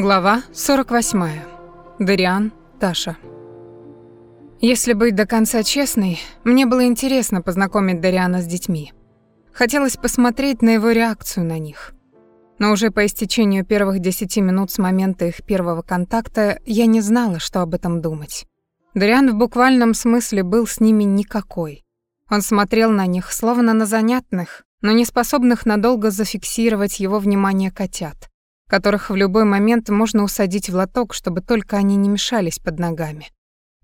Глава 48. Дариан, Таша. Если быть до конца честной, мне было интересно познакомить Дариана с детьми. Хотелось посмотреть на его реакцию на них. Но уже по истечению первых десяти минут с момента их первого контакта я не знала, что об этом думать. Дариан в буквальном смысле был с ними никакой. Он смотрел на них, словно на занятных, но не способных надолго зафиксировать его внимание котят которых в любой момент можно усадить в лоток, чтобы только они не мешались под ногами.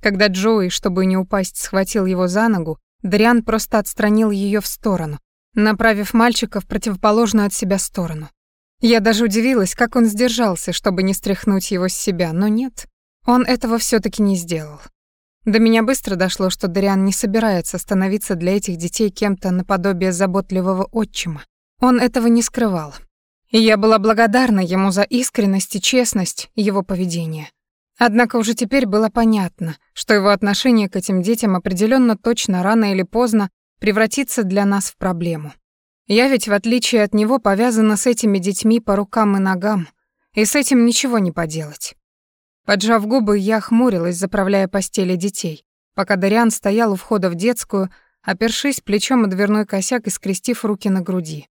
Когда Джоуи, чтобы не упасть, схватил его за ногу, Дриан просто отстранил ее в сторону, направив мальчика в противоположную от себя сторону. Я даже удивилась, как он сдержался, чтобы не стряхнуть его с себя, но нет, он этого все таки не сделал. До меня быстро дошло, что Дариан не собирается становиться для этих детей кем-то наподобие заботливого отчима. Он этого не скрывал. И я была благодарна ему за искренность и честность его поведения. Однако уже теперь было понятно, что его отношение к этим детям определенно точно рано или поздно превратится для нас в проблему. Я ведь, в отличие от него, повязана с этими детьми по рукам и ногам, и с этим ничего не поделать. Поджав губы, я хмурилась, заправляя постели детей, пока Дариан стоял у входа в детскую, опершись плечом о дверной косяк и скрестив руки на груди.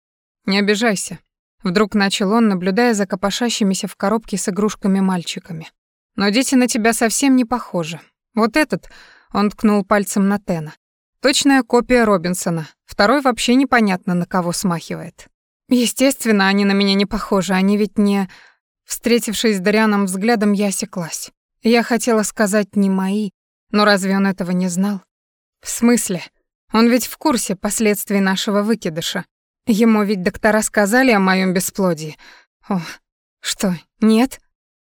«Не обижайся», Вдруг начал он, наблюдая за копошащимися в коробке с игрушками мальчиками. «Но дети на тебя совсем не похожи. Вот этот...» — он ткнул пальцем на Тена. «Точная копия Робинсона. Второй вообще непонятно на кого смахивает. Естественно, они на меня не похожи, они ведь не...» Встретившись с Дарианом взглядом, я осеклась. Я хотела сказать «не мои», но разве он этого не знал? В смысле? Он ведь в курсе последствий нашего выкидыша. Ему ведь доктора сказали о моем бесплодии. О, что, нет?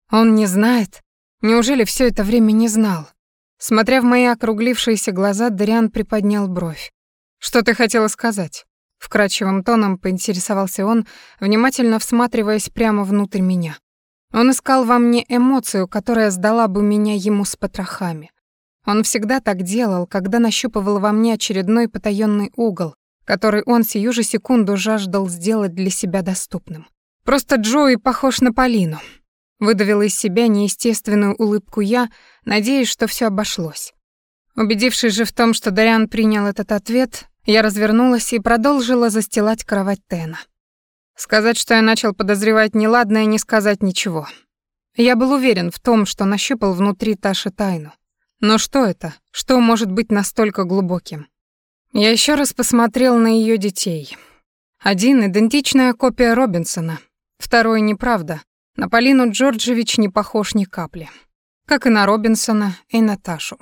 Он не знает? Неужели все это время не знал? Смотря в мои округлившиеся глаза, Дариан приподнял бровь. «Что ты хотела сказать?» Вкрадчивым тоном поинтересовался он, внимательно всматриваясь прямо внутрь меня. Он искал во мне эмоцию, которая сдала бы меня ему с потрохами. Он всегда так делал, когда нащупывал во мне очередной потаённый угол, который он сию же секунду жаждал сделать для себя доступным. «Просто Джои похож на Полину», — выдавила из себя неестественную улыбку я, надеясь, что все обошлось. Убедившись же в том, что Дариан принял этот ответ, я развернулась и продолжила застилать кровать Тена. Сказать, что я начал подозревать неладное, не сказать ничего. Я был уверен в том, что нащупал внутри Таши тайну. Но что это? Что может быть настолько глубоким? Я еще раз посмотрел на ее детей. Один — идентичная копия Робинсона, второй — неправда. На Полину Джорджевич не похож ни капли. Как и на Робинсона и Наташу.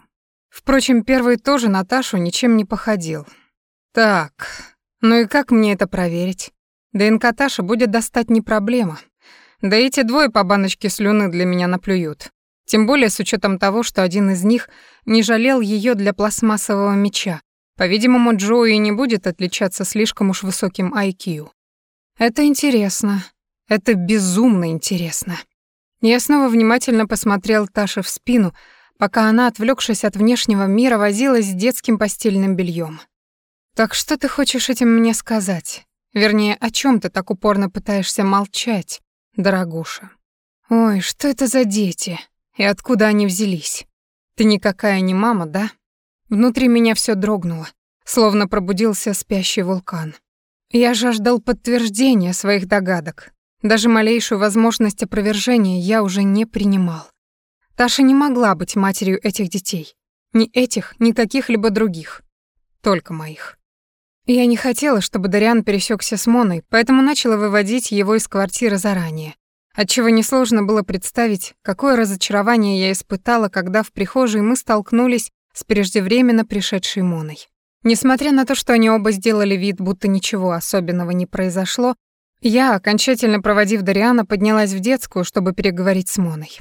Впрочем, первый тоже Наташу ничем не походил. Так, ну и как мне это проверить? ДНК Таши будет достать не проблема. Да эти двое по баночке слюны для меня наплюют. Тем более с учетом того, что один из них не жалел ее для пластмассового меча, по-видимому, Джоуи не будет отличаться слишком уж высоким IQ. Это интересно. Это безумно интересно. Я снова внимательно посмотрел Таше в спину, пока она, отвлекшись от внешнего мира, возилась с детским постельным бельем. «Так что ты хочешь этим мне сказать? Вернее, о чем ты так упорно пытаешься молчать, дорогуша? Ой, что это за дети? И откуда они взялись? Ты никакая не мама, да?» Внутри меня все дрогнуло, словно пробудился спящий вулкан. Я жаждал подтверждения своих догадок. Даже малейшую возможность опровержения я уже не принимал. Таша не могла быть матерью этих детей. Ни этих, ни каких-либо других. Только моих. Я не хотела, чтобы Дариан пересекся с Моной, поэтому начала выводить его из квартиры заранее. Отчего несложно было представить, какое разочарование я испытала, когда в прихожей мы столкнулись с преждевременно пришедшей Моной. Несмотря на то, что они оба сделали вид, будто ничего особенного не произошло, я, окончательно проводив Дариана, поднялась в детскую, чтобы переговорить с Моной.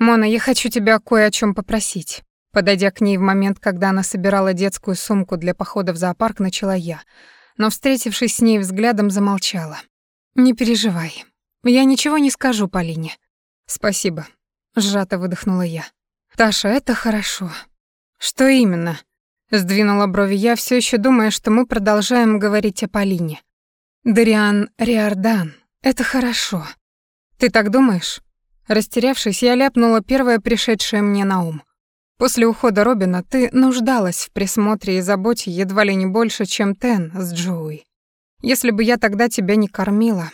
«Мона, я хочу тебя кое о чем попросить». Подойдя к ней в момент, когда она собирала детскую сумку для похода в зоопарк, начала я, но, встретившись с ней взглядом, замолчала. «Не переживай. Я ничего не скажу Полине». «Спасибо», — сжато выдохнула я. «Таша, это хорошо. «Что именно?» — сдвинула брови я, все еще думая, что мы продолжаем говорить о Полине. «Дариан Риордан, это хорошо. Ты так думаешь?» Растерявшись, я ляпнула первое пришедшее мне на ум. После ухода Робина ты нуждалась в присмотре и заботе едва ли не больше, чем Тен с Джоуи. Если бы я тогда тебя не кормила,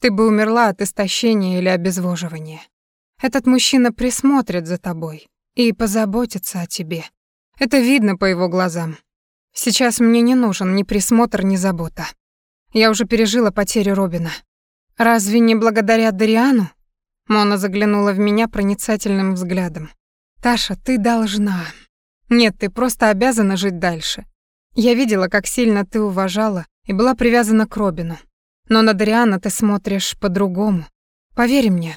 ты бы умерла от истощения или обезвоживания. Этот мужчина присмотрит за тобой и позаботится о тебе. Это видно по его глазам. Сейчас мне не нужен ни присмотр, ни забота. Я уже пережила потерю Робина. Разве не благодаря Дариану? Мона заглянула в меня проницательным взглядом. Таша, ты должна. Нет, ты просто обязана жить дальше. Я видела, как сильно ты уважала и была привязана к Робину. Но на Дариана ты смотришь по-другому. Поверь мне,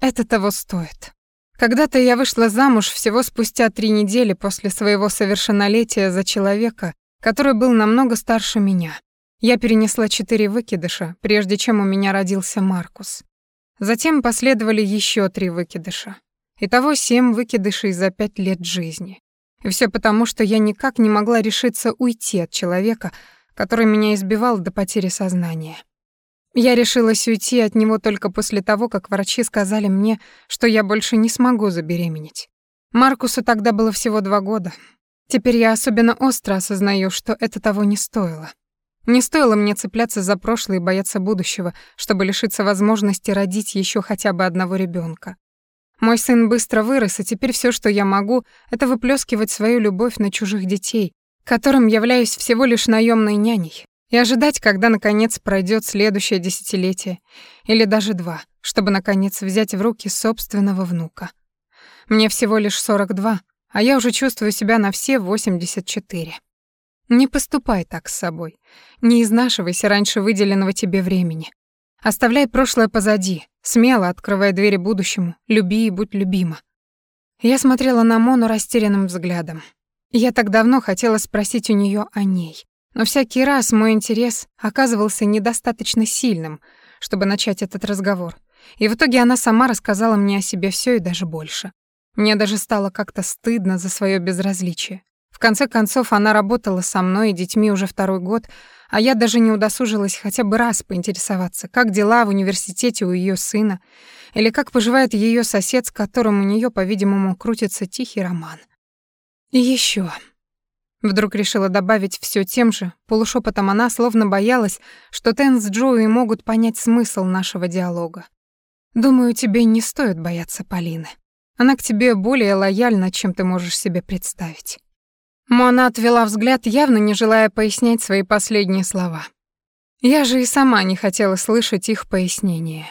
это того стоит. Когда-то я вышла замуж всего спустя три недели после своего совершеннолетия за человека, который был намного старше меня. Я перенесла четыре выкидыша, прежде чем у меня родился Маркус. Затем последовали еще три выкидыша. Итого семь выкидышей за пять лет жизни. И все потому, что я никак не могла решиться уйти от человека, который меня избивал до потери сознания. Я решилась уйти от него только после того, как врачи сказали мне, что я больше не смогу забеременеть. Маркусу тогда было всего два года. Теперь я особенно остро осознаю, что это того не стоило. Не стоило мне цепляться за прошлое и бояться будущего, чтобы лишиться возможности родить еще хотя бы одного ребенка. Мой сын быстро вырос, и теперь все, что я могу, это выплескивать свою любовь на чужих детей, которым являюсь всего лишь наемной няней, и ожидать, когда наконец пройдет следующее десятилетие или даже два, чтобы наконец взять в руки собственного внука. Мне всего лишь 42, а я уже чувствую себя на все 84. Не поступай так с собой. Не изнашивайся раньше выделенного тебе времени. Оставляй прошлое позади, смело открывай двери будущему, люби и будь любима. Я смотрела на Мону растерянным взглядом. Я так давно хотела спросить у нее о ней, но всякий раз мой интерес оказывался недостаточно сильным, чтобы начать этот разговор. И в итоге она сама рассказала мне о себе все и даже больше. Мне даже стало как-то стыдно за свое безразличие. В конце концов, она работала со мной и детьми уже второй год, а я даже не удосужилась хотя бы раз поинтересоваться, как дела в университете у ее сына, или как поживает ее сосед, с которым у нее, по-видимому, крутится тихий роман. И еще. Вдруг решила добавить все тем же, полушепотом она словно боялась, что Тен с Джоуи могут понять смысл нашего диалога. «Думаю, тебе не стоит бояться Полины. Она к тебе более лояльна, чем ты можешь себе представить». Мона отвела взгляд, явно не желая пояснять свои последние слова. Я же и сама не хотела слышать их пояснения.